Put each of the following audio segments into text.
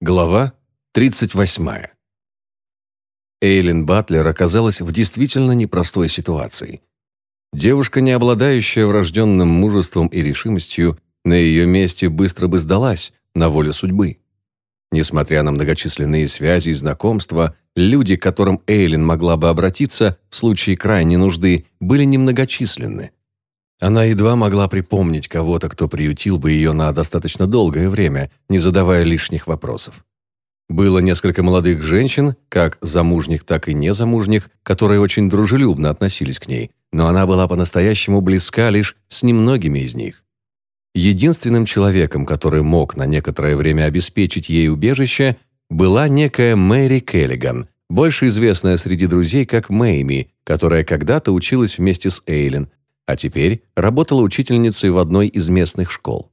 Глава 38. Эйлин Батлер оказалась в действительно непростой ситуации. Девушка, не обладающая врожденным мужеством и решимостью, на ее месте быстро бы сдалась на волю судьбы. Несмотря на многочисленные связи и знакомства, люди, к которым Эйлин могла бы обратиться в случае крайней нужды, были немногочисленны. Она едва могла припомнить кого-то, кто приютил бы ее на достаточно долгое время, не задавая лишних вопросов. Было несколько молодых женщин, как замужних, так и незамужних, которые очень дружелюбно относились к ней, но она была по-настоящему близка лишь с немногими из них. Единственным человеком, который мог на некоторое время обеспечить ей убежище, была некая Мэри Келлиган, больше известная среди друзей как Мэйми, которая когда-то училась вместе с Эйлин, а теперь работала учительницей в одной из местных школ.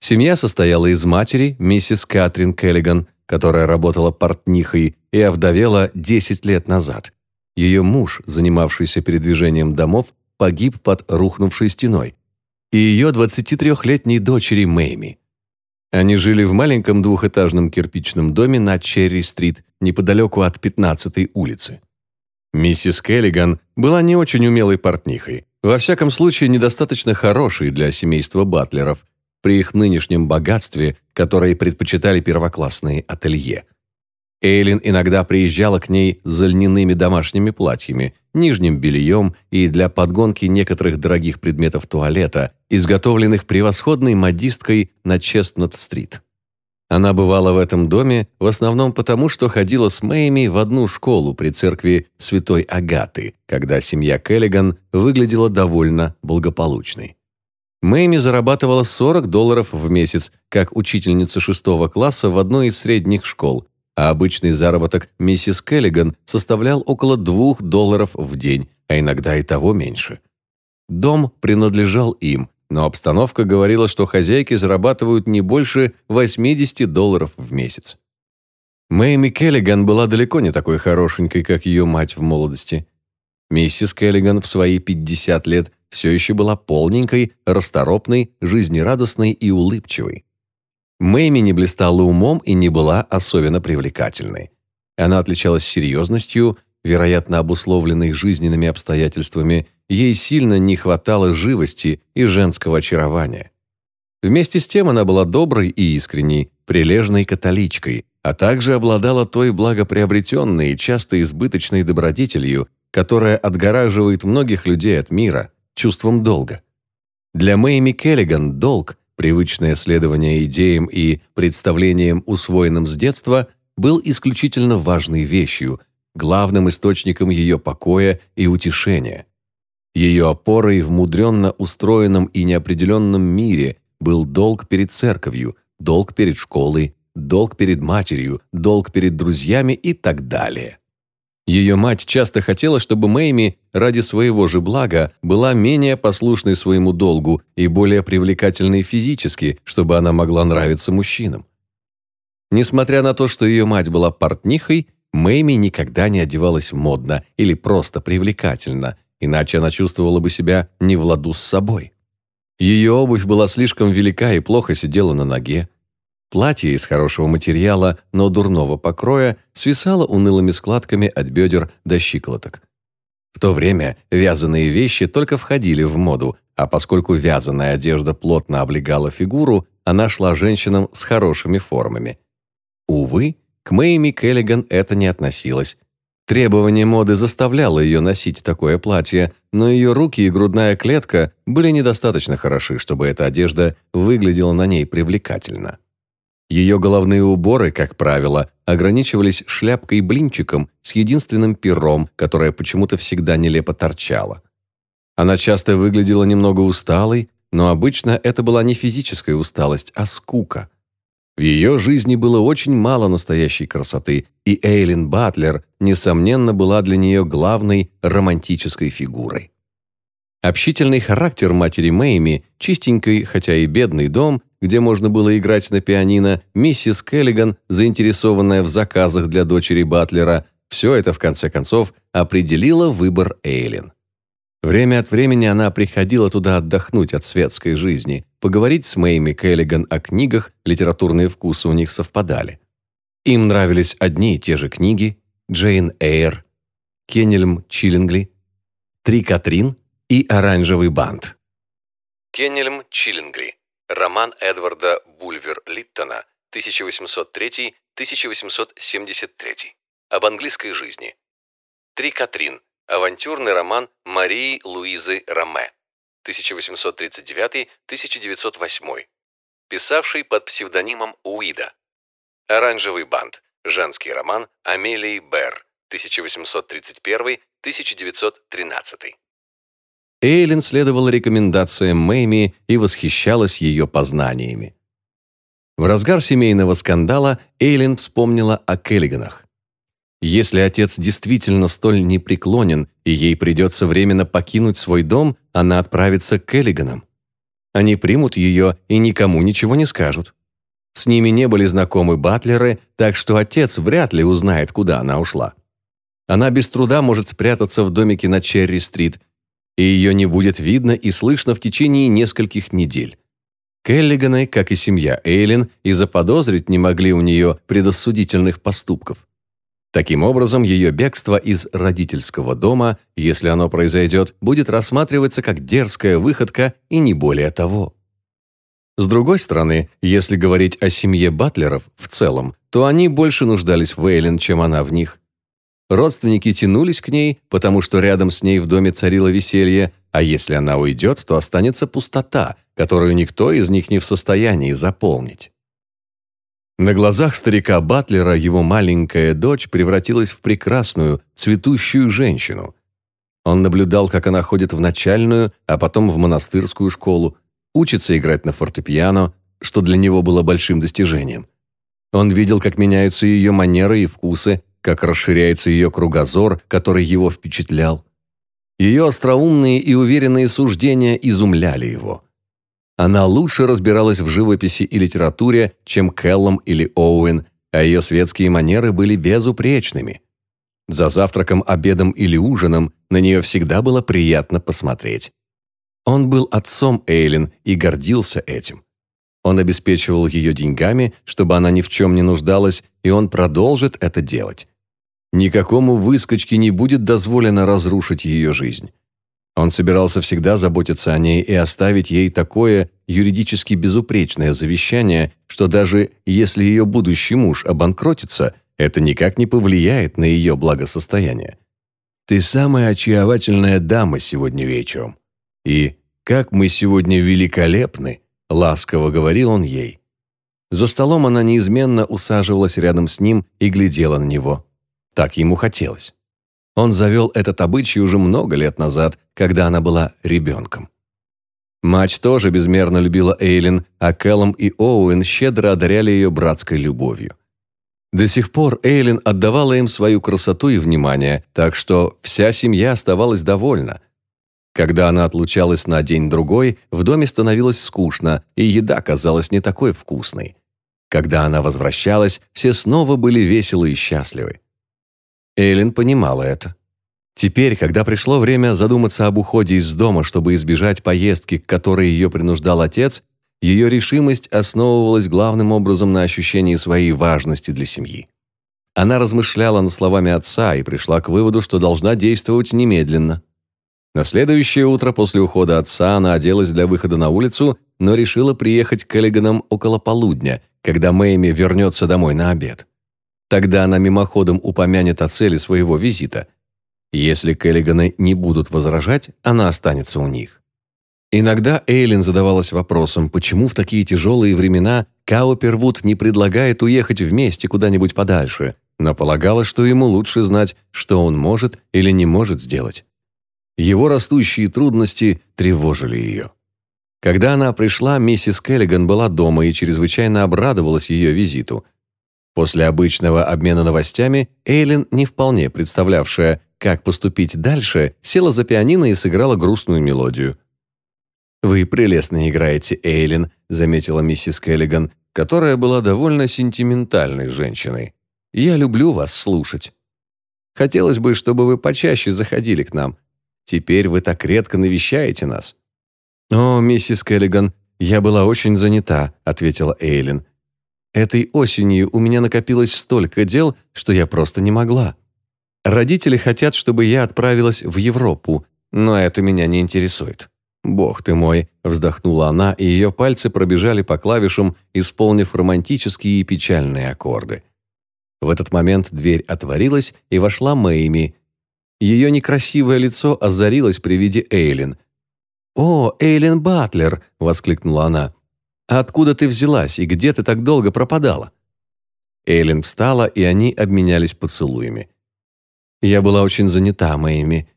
Семья состояла из матери, миссис Катрин Келлиган, которая работала портнихой и овдовела 10 лет назад. Ее муж, занимавшийся передвижением домов, погиб под рухнувшей стеной, и ее 23-летней дочери Мэйми. Они жили в маленьком двухэтажном кирпичном доме на Черри-стрит, неподалеку от 15-й улицы. Миссис Келлиган была не очень умелой портнихой, во всяком случае, недостаточно хорошие для семейства Батлеров при их нынешнем богатстве, которые предпочитали первоклассные ателье. Эйлин иногда приезжала к ней за льняными домашними платьями, нижним бельем и для подгонки некоторых дорогих предметов туалета, изготовленных превосходной модисткой на Честнат-стрит. Она бывала в этом доме в основном потому, что ходила с Мэйми в одну школу при церкви Святой Агаты, когда семья Келлиган выглядела довольно благополучной. Мэйми зарабатывала 40 долларов в месяц как учительница шестого класса в одной из средних школ, а обычный заработок миссис Келлиган составлял около 2 долларов в день, а иногда и того меньше. Дом принадлежал им, но обстановка говорила, что хозяйки зарабатывают не больше 80 долларов в месяц. Мэйми Келлиган была далеко не такой хорошенькой, как ее мать в молодости. Миссис Келлиган в свои 50 лет все еще была полненькой, расторопной, жизнерадостной и улыбчивой. Мэйми не блистала умом и не была особенно привлекательной. Она отличалась серьезностью, вероятно, обусловленной жизненными обстоятельствами, ей сильно не хватало живости и женского очарования. Вместе с тем она была доброй и искренней, прилежной католичкой, а также обладала той благоприобретенной и часто избыточной добродетелью, которая отгораживает многих людей от мира, чувством долга. Для Мэйми Келлиган долг, привычное следование идеям и представлениям, усвоенным с детства, был исключительно важной вещью, главным источником ее покоя и утешения. Ее опорой в мудренно устроенном и неопределенном мире был долг перед церковью, долг перед школой, долг перед матерью, долг перед друзьями и так далее. Ее мать часто хотела, чтобы Мэйми ради своего же блага была менее послушной своему долгу и более привлекательной физически, чтобы она могла нравиться мужчинам. Несмотря на то, что ее мать была портнихой, Мэйми никогда не одевалась модно или просто привлекательно, иначе она чувствовала бы себя не в ладу с собой. Ее обувь была слишком велика и плохо сидела на ноге. Платье из хорошего материала, но дурного покроя, свисало унылыми складками от бедер до щиколоток. В то время вязаные вещи только входили в моду, а поскольку вязаная одежда плотно облегала фигуру, она шла женщинам с хорошими формами. Увы, к Мэйми Келлиган это не относилось. Требование моды заставляло ее носить такое платье, но ее руки и грудная клетка были недостаточно хороши, чтобы эта одежда выглядела на ней привлекательно. Ее головные уборы, как правило, ограничивались шляпкой-блинчиком с единственным пером, которое почему-то всегда нелепо торчало. Она часто выглядела немного усталой, но обычно это была не физическая усталость, а скука – в ее жизни было очень мало настоящей красоты, и Эйлин Батлер, несомненно, была для нее главной романтической фигурой. Общительный характер матери Мэйми, чистенький, хотя и бедный дом, где можно было играть на пианино, миссис Келлиган, заинтересованная в заказах для дочери Батлера, все это, в конце концов, определило выбор Эйлин. Время от времени она приходила туда отдохнуть от светской жизни, поговорить с Мэйми Келлиган о книгах, литературные вкусы у них совпадали. Им нравились одни и те же книги Джейн Эйр, Кеннельм Чиллингли, Три Катрин и Оранжевый бант. Кеннельм Чиллингли. Роман Эдварда Бульвер-Литтона 1803-1873. Об английской жизни. Три Катрин. Авантюрный роман Марии Луизы Ромье 1839-1908, писавший под псевдонимом Уида. Оранжевый бант. Женский роман Амелии Берр 1831-1913. Эйлин следовала рекомендациям Мэйми и восхищалась ее познаниями. В разгар семейного скандала Эйлин вспомнила о Келлиганах. Если отец действительно столь непреклонен, и ей придется временно покинуть свой дом, она отправится к Келлиганам. Они примут ее и никому ничего не скажут. С ними не были знакомы батлеры, так что отец вряд ли узнает, куда она ушла. Она без труда может спрятаться в домике на Черри-стрит, и ее не будет видно и слышно в течение нескольких недель. Келлиганы, как и семья Эйлин, и заподозрить не могли у нее предосудительных поступков. Таким образом, ее бегство из родительского дома, если оно произойдет, будет рассматриваться как дерзкая выходка и не более того. С другой стороны, если говорить о семье Батлеров в целом, то они больше нуждались в Эйлин, чем она в них. Родственники тянулись к ней, потому что рядом с ней в доме царило веселье, а если она уйдет, то останется пустота, которую никто из них не в состоянии заполнить. На глазах старика Батлера его маленькая дочь превратилась в прекрасную, цветущую женщину. Он наблюдал, как она ходит в начальную, а потом в монастырскую школу, учится играть на фортепиано, что для него было большим достижением. Он видел, как меняются ее манеры и вкусы, как расширяется ее кругозор, который его впечатлял. Ее остроумные и уверенные суждения изумляли его. Она лучше разбиралась в живописи и литературе, чем Келлом или Оуэн, а ее светские манеры были безупречными. За завтраком, обедом или ужином на нее всегда было приятно посмотреть. Он был отцом Эйлин и гордился этим. Он обеспечивал ее деньгами, чтобы она ни в чем не нуждалась, и он продолжит это делать. Никакому выскочке не будет дозволено разрушить ее жизнь. Он собирался всегда заботиться о ней и оставить ей такое юридически безупречное завещание, что даже если ее будущий муж обанкротится, это никак не повлияет на ее благосостояние. «Ты самая очаровательная дама сегодня вечером. И как мы сегодня великолепны!» – ласково говорил он ей. За столом она неизменно усаживалась рядом с ним и глядела на него. Так ему хотелось. Он завел этот обычай уже много лет назад, когда она была ребенком. Мать тоже безмерно любила Эйлин, а Кэллом и Оуэн щедро одаряли ее братской любовью. До сих пор Эйлин отдавала им свою красоту и внимание, так что вся семья оставалась довольна. Когда она отлучалась на день-другой, в доме становилось скучно, и еда казалась не такой вкусной. Когда она возвращалась, все снова были веселы и счастливы. Эйлин понимала это. Теперь, когда пришло время задуматься об уходе из дома, чтобы избежать поездки, к которой ее принуждал отец, ее решимость основывалась главным образом на ощущении своей важности для семьи. Она размышляла над словами отца и пришла к выводу, что должна действовать немедленно. На следующее утро после ухода отца она оделась для выхода на улицу, но решила приехать к Эллиганам около полудня, когда Мэйми вернется домой на обед. Тогда она мимоходом упомянет о цели своего визита. Если Келлиганы не будут возражать, она останется у них. Иногда Эйлин задавалась вопросом, почему в такие тяжелые времена Каупервуд не предлагает уехать вместе куда-нибудь подальше, но полагала, что ему лучше знать, что он может или не может сделать. Его растущие трудности тревожили ее. Когда она пришла, миссис Келлиган была дома и чрезвычайно обрадовалась ее визиту – После обычного обмена новостями Эйлин, не вполне представлявшая, как поступить дальше, села за пианино и сыграла грустную мелодию. «Вы прелестно играете, Эйлин», — заметила миссис Келлиган, которая была довольно сентиментальной женщиной. «Я люблю вас слушать. Хотелось бы, чтобы вы почаще заходили к нам. Теперь вы так редко навещаете нас». «О, миссис Келлиган, я была очень занята», — ответила Эйлин. «Этой осенью у меня накопилось столько дел, что я просто не могла. Родители хотят, чтобы я отправилась в Европу, но это меня не интересует». «Бог ты мой!» – вздохнула она, и ее пальцы пробежали по клавишам, исполнив романтические и печальные аккорды. В этот момент дверь отворилась, и вошла Мэйми. Ее некрасивое лицо озарилось при виде Эйлин. «О, Эйлин Батлер!» – воскликнула она. «Откуда ты взялась и где ты так долго пропадала?» Эйлин встала, и они обменялись поцелуями. «Я была очень занята, Мэйми.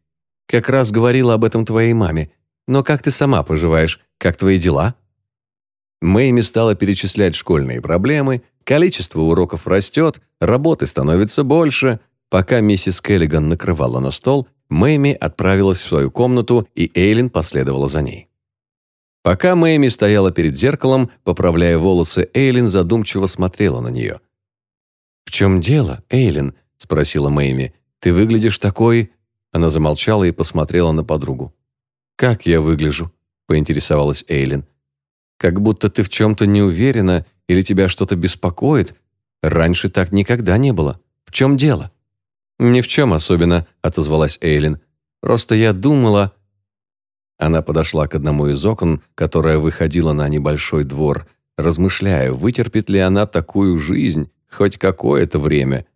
Как раз говорила об этом твоей маме. Но как ты сама поживаешь? Как твои дела?» Мэйми стала перечислять школьные проблемы, количество уроков растет, работы становится больше. Пока миссис Келлиган накрывала на стол, Мэйми отправилась в свою комнату, и Эйлин последовала за ней. Пока Мэйми стояла перед зеркалом, поправляя волосы, Эйлин задумчиво смотрела на нее. «В чем дело, Эйлин?» – спросила Мэйми. «Ты выглядишь такой...» Она замолчала и посмотрела на подругу. «Как я выгляжу?» – поинтересовалась Эйлин. «Как будто ты в чем-то не уверена или тебя что-то беспокоит. Раньше так никогда не было. В чем дело?» «Ни в чем особенно», – отозвалась Эйлин. «Просто я думала...» Она подошла к одному из окон, которое выходило на небольшой двор, размышляя, вытерпит ли она такую жизнь хоть какое-то время.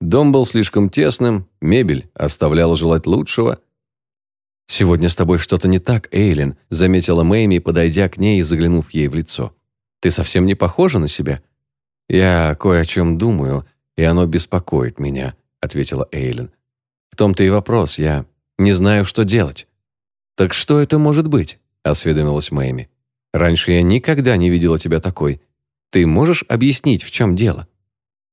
Дом был слишком тесным, мебель оставляла желать лучшего – «Сегодня с тобой что-то не так, Эйлин», заметила Мэйми, подойдя к ней и заглянув ей в лицо. «Ты совсем не похожа на себя?» «Я кое о чем думаю, и оно беспокоит меня», ответила Эйлин. «В том-то и вопрос, я не знаю, что делать». «Так что это может быть?» осведомилась Мэйми. «Раньше я никогда не видела тебя такой. Ты можешь объяснить, в чем дело?»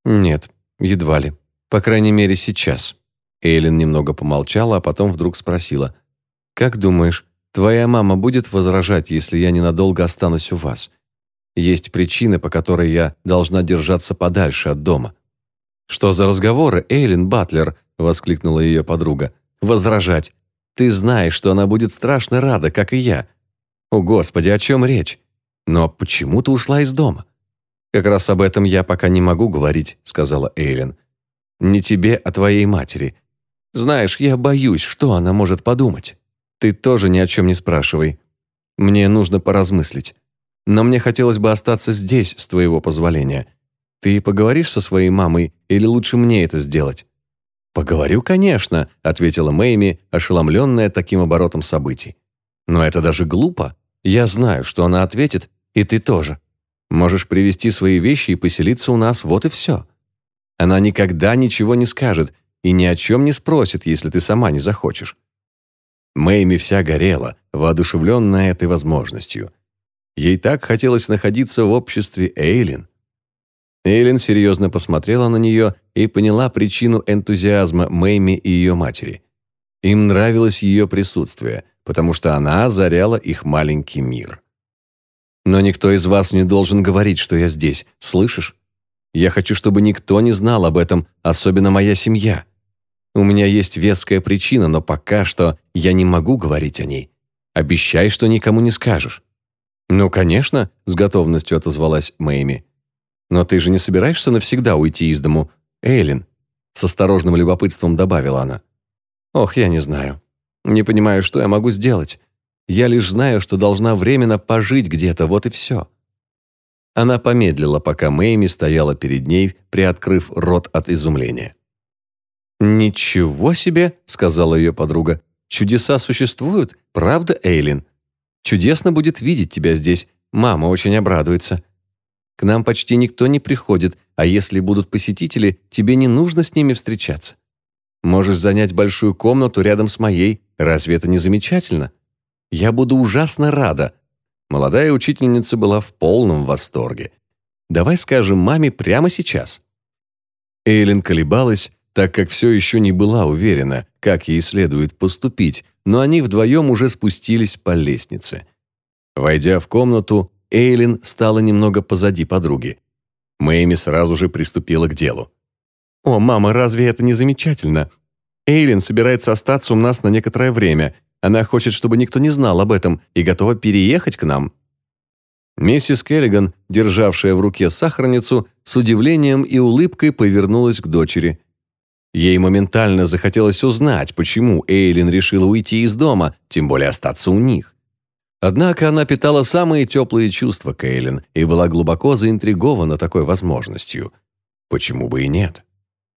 «Нет, едва ли. По крайней мере, сейчас». Эйлин немного помолчала, а потом вдруг спросила. «Как думаешь, твоя мама будет возражать, если я ненадолго останусь у вас? Есть причины, по которой я должна держаться подальше от дома». «Что за разговоры, Эйлин Батлер?» – воскликнула ее подруга. «Возражать. Ты знаешь, что она будет страшно рада, как и я. О, Господи, о чем речь? Но почему ты ушла из дома?» «Как раз об этом я пока не могу говорить», – сказала Эйлин. «Не тебе, а твоей матери. Знаешь, я боюсь, что она может подумать». Ты тоже ни о чем не спрашивай. Мне нужно поразмыслить. Но мне хотелось бы остаться здесь, с твоего позволения. Ты поговоришь со своей мамой или лучше мне это сделать?» «Поговорю, конечно», — ответила Мэйми, ошеломленная таким оборотом событий. «Но это даже глупо. Я знаю, что она ответит, и ты тоже. Можешь привезти свои вещи и поселиться у нас, вот и все. Она никогда ничего не скажет и ни о чем не спросит, если ты сама не захочешь. Мэйми вся горела, воодушевленная этой возможностью. Ей так хотелось находиться в обществе Эйлин. Эйлин серьезно посмотрела на нее и поняла причину энтузиазма Мэйми и ее матери. Им нравилось ее присутствие, потому что она озаряла их маленький мир. «Но никто из вас не должен говорить, что я здесь, слышишь? Я хочу, чтобы никто не знал об этом, особенно моя семья. У меня есть веская причина, но пока что я не могу говорить о ней. Обещай, что никому не скажешь». «Ну, конечно», — с готовностью отозвалась Мэйми. «Но ты же не собираешься навсегда уйти из дому, Эйлин?» С осторожным любопытством добавила она. «Ох, я не знаю. Не понимаю, что я могу сделать. Я лишь знаю, что должна временно пожить где-то, вот и все». Она помедлила, пока Мэйми стояла перед ней, приоткрыв рот от изумления. «Ничего себе!» — сказала ее подруга. «Чудеса существуют, правда, Эйлин? Чудесно будет видеть тебя здесь. Мама очень обрадуется. К нам почти никто не приходит, а если будут посетители, тебе не нужно с ними встречаться. Можешь занять большую комнату рядом с моей. Разве это не замечательно? Я буду ужасно рада». Молодая учительница была в полном восторге. «Давай скажем маме прямо сейчас». Эйлин колебалась, так как все еще не была уверена, как ей следует поступить, но они вдвоем уже спустились по лестнице. Войдя в комнату, Эйлин стала немного позади подруги. Мэйми сразу же приступила к делу. «О, мама, разве это не замечательно? Эйлин собирается остаться у нас на некоторое время. Она хочет, чтобы никто не знал об этом и готова переехать к нам». Миссис Келлиган, державшая в руке сахарницу, с удивлением и улыбкой повернулась к дочери. Ей моментально захотелось узнать, почему Эйлин решила уйти из дома, тем более остаться у них. Однако она питала самые теплые чувства к и была глубоко заинтригована такой возможностью. Почему бы и нет?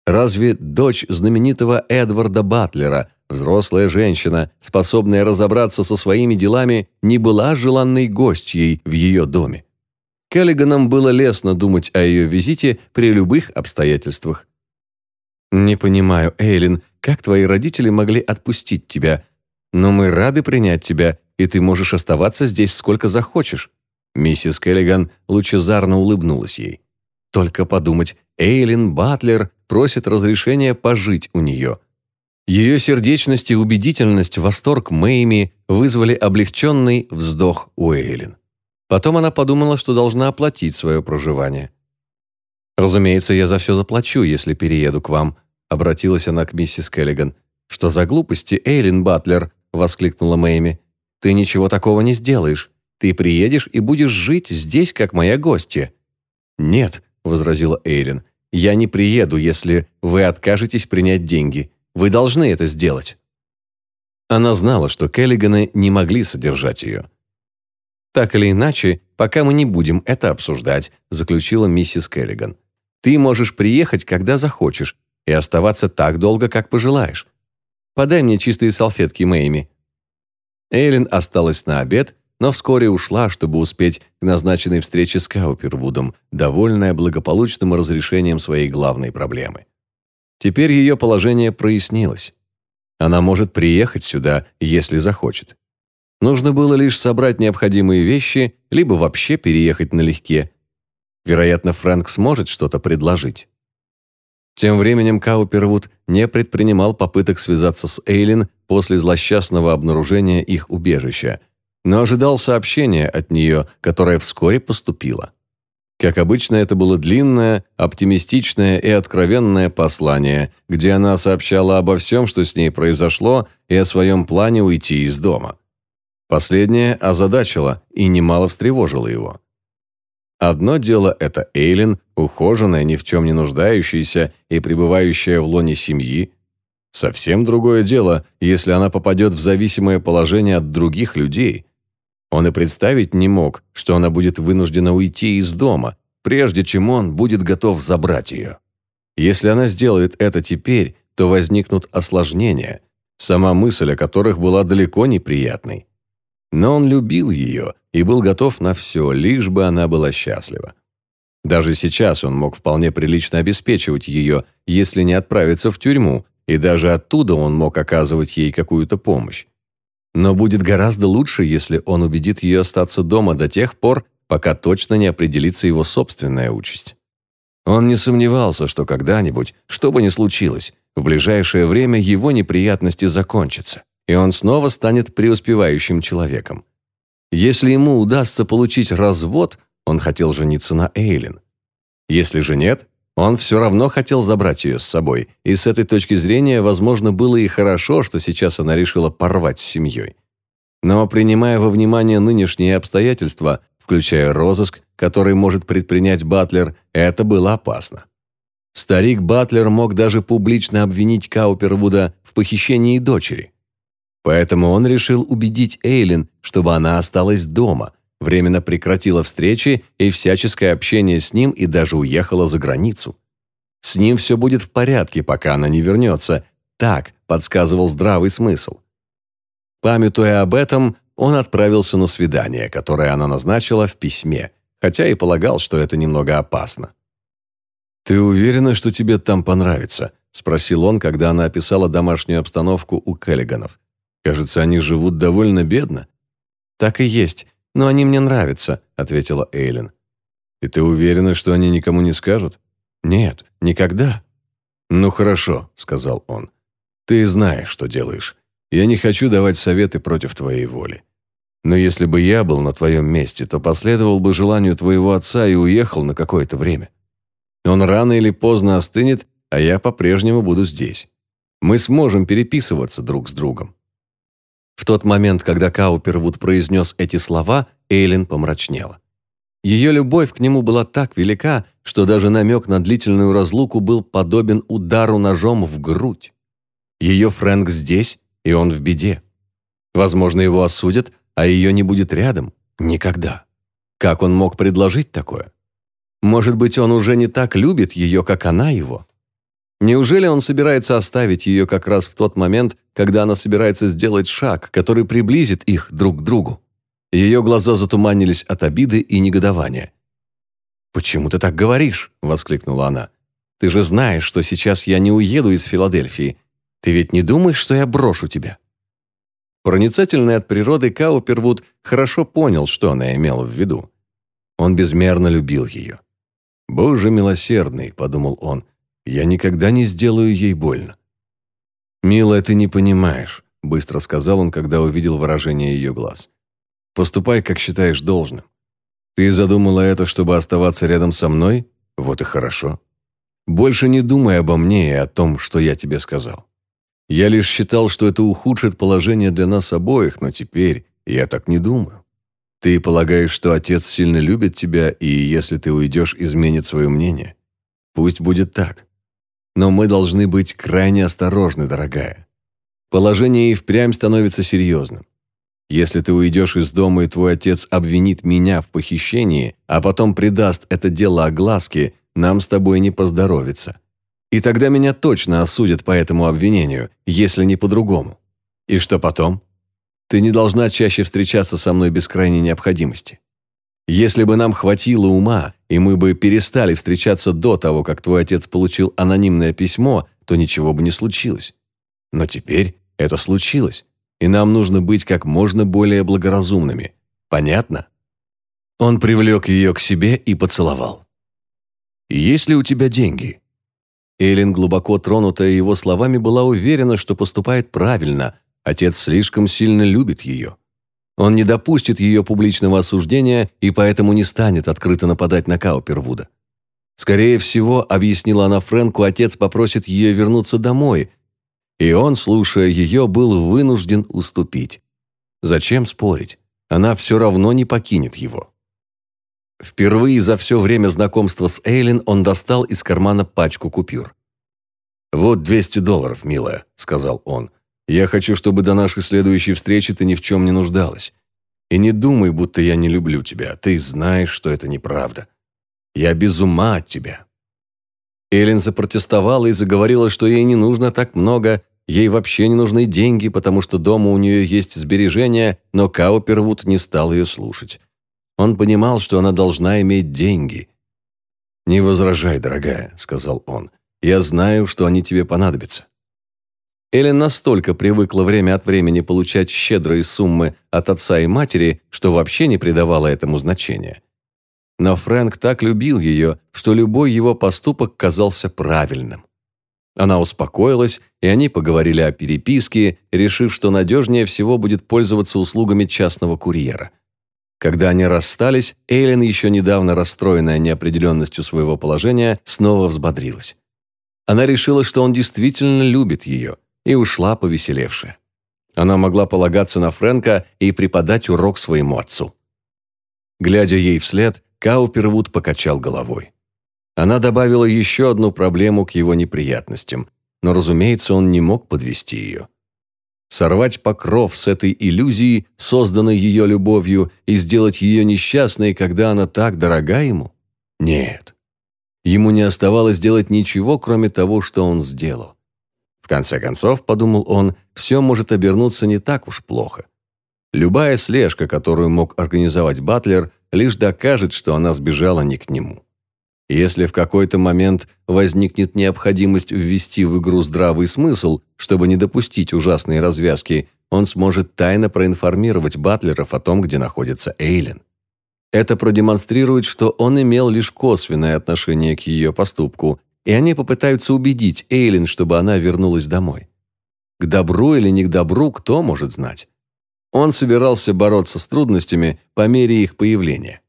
Разве дочь знаменитого Эдварда Батлера, взрослая женщина, способная разобраться со своими делами, не была желанной гостьей в ее доме? Келлиганам было лестно думать о ее визите при любых обстоятельствах. «Не понимаю, Эйлин, как твои родители могли отпустить тебя? Но мы рады принять тебя, и ты можешь оставаться здесь сколько захочешь». Миссис Келлиган лучезарно улыбнулась ей. «Только подумать, Эйлин Батлер просит разрешения пожить у нее». Ее сердечность и убедительность, восторг Мэйми вызвали облегченный вздох у Эйлин. Потом она подумала, что должна оплатить свое проживание. «Разумеется, я за все заплачу, если перееду к вам», обратилась она к миссис Келлиган. «Что за глупости, Эйлин Батлер?» воскликнула Мэйми. «Ты ничего такого не сделаешь. Ты приедешь и будешь жить здесь, как моя гостья». «Нет», — возразила Эйлин, «я не приеду, если вы откажетесь принять деньги. Вы должны это сделать». Она знала, что Келлиганы не могли содержать ее. «Так или иначе, пока мы не будем это обсуждать», заключила миссис Келлиган. Ты можешь приехать, когда захочешь, и оставаться так долго, как пожелаешь. Подай мне чистые салфетки, Мэйми». Эйлин осталась на обед, но вскоре ушла, чтобы успеть к назначенной встрече с Каупервудом, довольная благополучным разрешением своей главной проблемы. Теперь ее положение прояснилось. Она может приехать сюда, если захочет. Нужно было лишь собрать необходимые вещи, либо вообще переехать налегке, Вероятно, Фрэнк сможет что-то предложить. Тем временем Каупервуд не предпринимал попыток связаться с Эйлин после злосчастного обнаружения их убежища, но ожидал сообщения от нее, которое вскоре поступило. Как обычно, это было длинное, оптимистичное и откровенное послание, где она сообщала обо всем, что с ней произошло, и о своем плане уйти из дома. Последнее озадачило и немало встревожило его. Одно дело – это Эйлин, ухоженная, ни в чем не нуждающаяся и пребывающая в лоне семьи. Совсем другое дело, если она попадет в зависимое положение от других людей. Он и представить не мог, что она будет вынуждена уйти из дома, прежде чем он будет готов забрать ее. Если она сделает это теперь, то возникнут осложнения, сама мысль о которых была далеко неприятной. Но он любил ее и был готов на все, лишь бы она была счастлива. Даже сейчас он мог вполне прилично обеспечивать ее, если не отправиться в тюрьму, и даже оттуда он мог оказывать ей какую-то помощь. Но будет гораздо лучше, если он убедит ее остаться дома до тех пор, пока точно не определится его собственная участь. Он не сомневался, что когда-нибудь, что бы ни случилось, в ближайшее время его неприятности закончатся и он снова станет преуспевающим человеком. Если ему удастся получить развод, он хотел жениться на Эйлин. Если же нет, он все равно хотел забрать ее с собой, и с этой точки зрения, возможно, было и хорошо, что сейчас она решила порвать с семьей. Но принимая во внимание нынешние обстоятельства, включая розыск, который может предпринять Батлер, это было опасно. Старик Батлер мог даже публично обвинить Каупервуда в похищении дочери. Поэтому он решил убедить Эйлин, чтобы она осталась дома, временно прекратила встречи и всяческое общение с ним и даже уехала за границу. С ним все будет в порядке, пока она не вернется. Так подсказывал здравый смысл. Памятуя об этом, он отправился на свидание, которое она назначила в письме, хотя и полагал, что это немного опасно. «Ты уверена, что тебе там понравится?» – спросил он, когда она описала домашнюю обстановку у Келлиганов. Кажется, они живут довольно бедно». «Так и есть, но они мне нравятся», — ответила Эйлин. «И ты уверена, что они никому не скажут?» «Нет, никогда». «Ну хорошо», — сказал он. «Ты знаешь, что делаешь. Я не хочу давать советы против твоей воли. Но если бы я был на твоем месте, то последовал бы желанию твоего отца и уехал на какое-то время. Он рано или поздно остынет, а я по-прежнему буду здесь. Мы сможем переписываться друг с другом. В тот момент, когда Каупервуд произнес эти слова, Эйлин помрачнела. Ее любовь к нему была так велика, что даже намек на длительную разлуку был подобен удару ножом в грудь. Ее Фрэнк здесь, и он в беде. Возможно, его осудят, а ее не будет рядом. Никогда. Как он мог предложить такое? Может быть, он уже не так любит ее, как она его? Неужели он собирается оставить ее как раз в тот момент, когда она собирается сделать шаг, который приблизит их друг к другу? Ее глаза затуманились от обиды и негодования. «Почему ты так говоришь?» – воскликнула она. «Ты же знаешь, что сейчас я не уеду из Филадельфии. Ты ведь не думаешь, что я брошу тебя?» Проницательный от природы Каупервуд хорошо понял, что она имела в виду. Он безмерно любил ее. «Боже милосердный», – подумал он, – «я никогда не сделаю ей больно». «Милая, ты не понимаешь», – быстро сказал он, когда увидел выражение ее глаз. «Поступай, как считаешь должным. Ты задумала это, чтобы оставаться рядом со мной? Вот и хорошо. Больше не думай обо мне и о том, что я тебе сказал. Я лишь считал, что это ухудшит положение для нас обоих, но теперь я так не думаю. Ты полагаешь, что отец сильно любит тебя, и если ты уйдешь, изменит свое мнение? Пусть будет так. Но мы должны быть крайне осторожны, дорогая. Положение и впрямь становится серьезным. Если ты уйдешь из дома, и твой отец обвинит меня в похищении, а потом придаст это дело огласке, нам с тобой не поздоровится. И тогда меня точно осудят по этому обвинению, если не по-другому. И что потом? Ты не должна чаще встречаться со мной без крайней необходимости. Если бы нам хватило ума, и мы бы перестали встречаться до того, как твой отец получил анонимное письмо, то ничего бы не случилось. Но теперь это случилось, и нам нужно быть как можно более благоразумными. Понятно? Он привлек ее к себе и поцеловал. «Есть ли у тебя деньги?» Эйлин, глубоко тронутая его словами, была уверена, что поступает правильно. Отец слишком сильно любит ее. Он не допустит ее публичного осуждения и поэтому не станет открыто нападать на Каупервуда. Скорее всего, объяснила она Фрэнку, отец попросит ее вернуться домой, и он, слушая ее, был вынужден уступить. Зачем спорить? Она все равно не покинет его. Впервые за все время знакомства с Эйлин он достал из кармана пачку купюр. «Вот 200 долларов, милая», — сказал он. «Я хочу, чтобы до нашей следующей встречи ты ни в чем не нуждалась. И не думай, будто я не люблю тебя. Ты знаешь, что это неправда. Я без ума от тебя». Эйлин запротестовала и заговорила, что ей не нужно так много, ей вообще не нужны деньги, потому что дома у нее есть сбережения, но Каупервуд не стал ее слушать. Он понимал, что она должна иметь деньги. «Не возражай, дорогая», — сказал он. «Я знаю, что они тебе понадобятся». Эллен настолько привыкла время от времени получать щедрые суммы от отца и матери, что вообще не придавала этому значения. Но Фрэнк так любил ее, что любой его поступок казался правильным. Она успокоилась, и они поговорили о переписке, решив, что надежнее всего будет пользоваться услугами частного курьера – когда они расстались, Эйлин, еще недавно расстроенная неопределенностью своего положения, снова взбодрилась. Она решила, что он действительно любит ее, и ушла повеселевшая. Она могла полагаться на Фрэнка и преподать урок своему отцу. Глядя ей вслед, Каупервуд покачал головой. Она добавила еще одну проблему к его неприятностям, но, разумеется, он не мог подвести ее. Сорвать покров с этой иллюзии, созданной ее любовью, и сделать ее несчастной, когда она так дорога ему? Нет. Ему не оставалось делать ничего, кроме того, что он сделал. Конце концов, подумал он, все может обернуться не так уж плохо. Любая слежка, которую мог организовать Батлер, лишь докажет, что она сбежала не к нему. Если в какой-то момент возникнет необходимость ввести в игру здравый смысл, чтобы не допустить ужасной развязки, он сможет тайно проинформировать батлеров о том, где находится Эйлин. Это продемонстрирует, что он имел лишь косвенное отношение к ее поступку, и они попытаются убедить Эйлин, чтобы она вернулась домой. К добру или не к добру, кто может знать? Он собирался бороться с трудностями по мере их появления.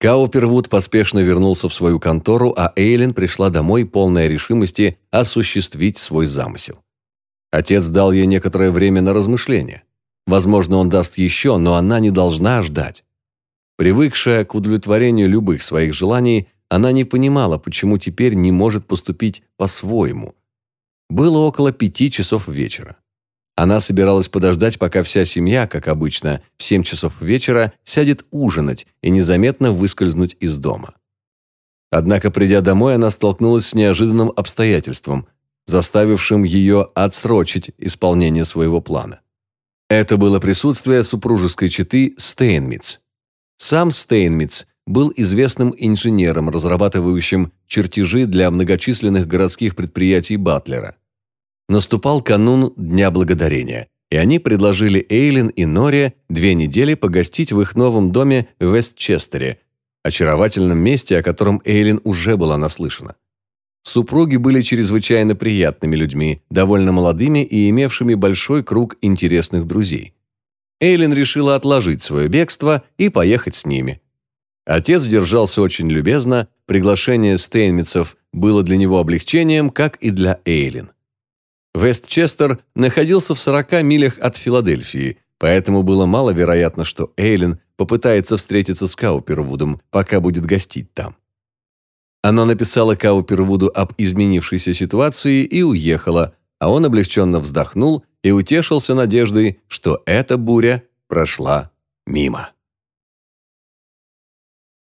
Каупервуд поспешно вернулся в свою контору, а Эйлин пришла домой полная решимости осуществить свой замысел. Отец дал ей некоторое время на размышление. Возможно, он даст еще, но она не должна ждать. Привыкшая к удовлетворению любых своих желаний, она не понимала, почему теперь не может поступить по-своему. Было около пяти часов вечера. Она собиралась подождать, пока вся семья, как обычно, в семь часов вечера сядет ужинать и незаметно выскользнуть из дома. Однако, придя домой, она столкнулась с неожиданным обстоятельством, заставившим ее отсрочить исполнение своего плана. Это было присутствие супружеской четы Стейнмитц. Сам Стейнмитц был известным инженером, разрабатывающим чертежи для многочисленных городских предприятий Батлера. Наступал канун Дня Благодарения, и они предложили Эйлин и Норе две недели погостить в их новом доме в Вестчестере, очаровательном месте, о котором Эйлин уже была наслышана. Супруги были чрезвычайно приятными людьми, довольно молодыми и имевшими большой круг интересных друзей. Эйлин решила отложить свое бегство и поехать с ними. Отец держался очень любезно, приглашение Стейнмитцев было для него облегчением, как и для Эйлин. Вестчестер находился в 40 милях от Филадельфии, поэтому было маловероятно, что Эйлин попытается встретиться с Каупервудом, пока будет гостить там. Она написала Каупервуду об изменившейся ситуации и уехала, а он облегченно вздохнул и утешился надеждой, что эта буря прошла мимо.